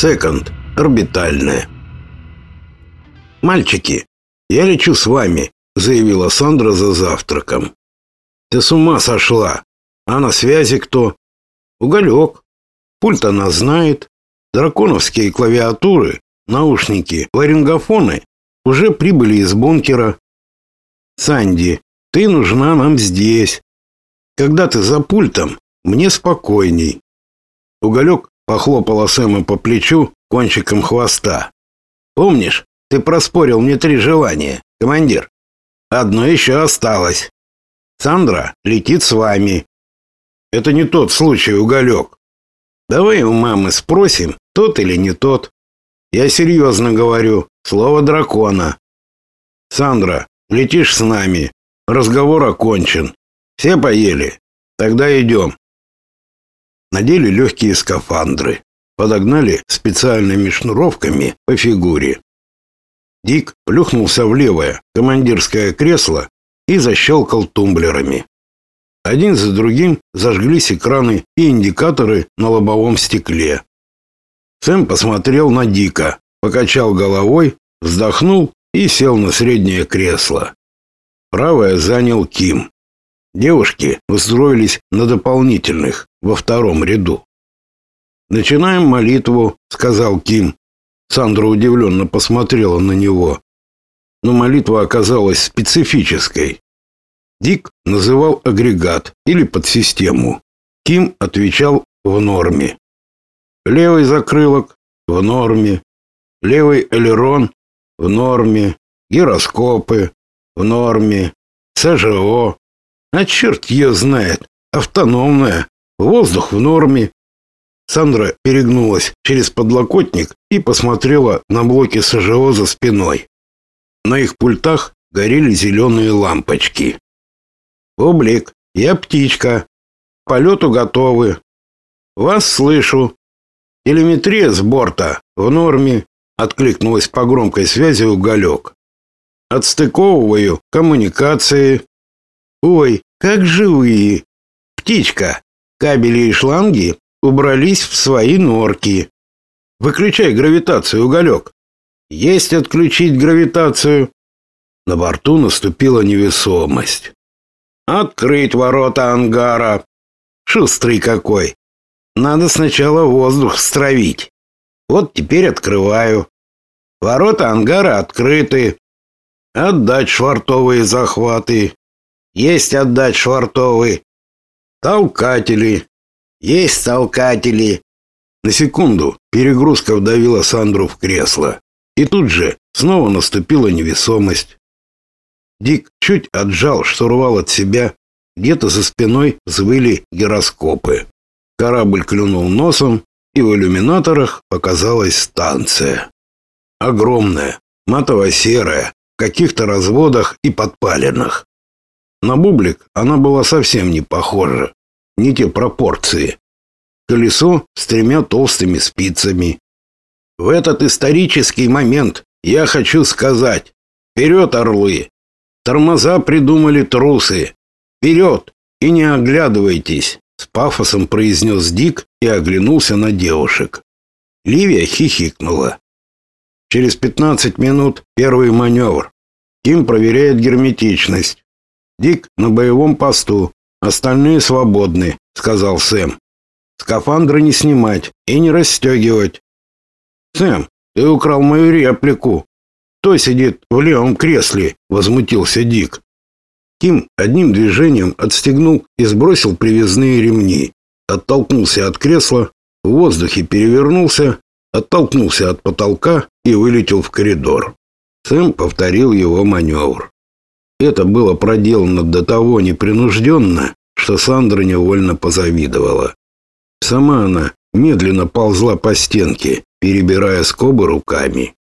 Секонд. Орбитальная. «Мальчики, я лечу с вами», — заявила Сандра за завтраком. «Ты с ума сошла! А на связи кто?» «Уголек. Пульт она знает. Драконовские клавиатуры, наушники, ларингофоны уже прибыли из бункера. Санди, ты нужна нам здесь. Когда ты за пультом, мне спокойней». Уголек похлопала Сэма по плечу кончиком хвоста. «Помнишь, ты проспорил мне три желания, командир? Одно еще осталось. Сандра летит с вами». «Это не тот случай, Уголек. Давай у мамы спросим, тот или не тот. Я серьезно говорю, слово дракона. Сандра, летишь с нами. Разговор окончен. Все поели? Тогда идем. Надели легкие скафандры, подогнали специальными шнуровками по фигуре. Дик плюхнулся в левое командирское кресло и защелкал тумблерами. Один за другим зажглись экраны и индикаторы на лобовом стекле. Сэм посмотрел на Дика, покачал головой, вздохнул и сел на среднее кресло. Правое занял Ким. Девушки устроились на дополнительных, во втором ряду. «Начинаем молитву», — сказал Ким. Сандра удивленно посмотрела на него. Но молитва оказалась специфической. Дик называл агрегат или подсистему. Ким отвечал в норме. Левый закрылок в норме. Левый элерон в норме. Гироскопы в норме. СЖО а черт ее знает. Автономная. Воздух в норме. Сандра перегнулась через подлокотник и посмотрела на блоки СЖО за спиной. На их пультах горели зеленые лампочки. «Облик, я птичка. К полету готовы. Вас слышу. Телеметрия с борта в норме», откликнулась по громкой связи уголек. «Отстыковываю коммуникации. Ой, как живые. Птичка, кабели и шланги убрались в свои норки. Выключай гравитацию, уголек. Есть отключить гравитацию. На борту наступила невесомость. Открыть ворота ангара. Шустрый какой. Надо сначала воздух стравить. Вот теперь открываю. Ворота ангара открыты. Отдать швартовые захваты. Есть отдать швартовый. Толкатели. Есть толкатели. На секунду перегрузка вдавила Сандру в кресло. И тут же снова наступила невесомость. Дик чуть отжал штурвал от себя. Где-то за спиной взвыли гироскопы. Корабль клюнул носом, и в иллюминаторах показалась станция. Огромная, матово-серая, в каких-то разводах и подпалинах. На бублик она была совсем не похожа. Не те пропорции. Колесо с тремя толстыми спицами. В этот исторический момент я хочу сказать. Вперед, орлы! Тормоза придумали трусы. Вперед! И не оглядывайтесь! С пафосом произнес Дик и оглянулся на девушек. Ливия хихикнула. Через 15 минут первый маневр. Ким проверяет герметичность. Дик на боевом посту, остальные свободны, сказал Сэм. Скафандры не снимать и не расстегивать. Сэм, ты украл мою реплику. Кто сидит в левом кресле? возмутился Дик. Ким одним движением отстегнул и сбросил привязные ремни, оттолкнулся от кресла, в воздухе перевернулся, оттолкнулся от потолка и вылетел в коридор. Сэм повторил его маневр. Это было проделано до того непринужденно, что Сандра невольно позавидовала. Сама она медленно ползла по стенке, перебирая скобы руками.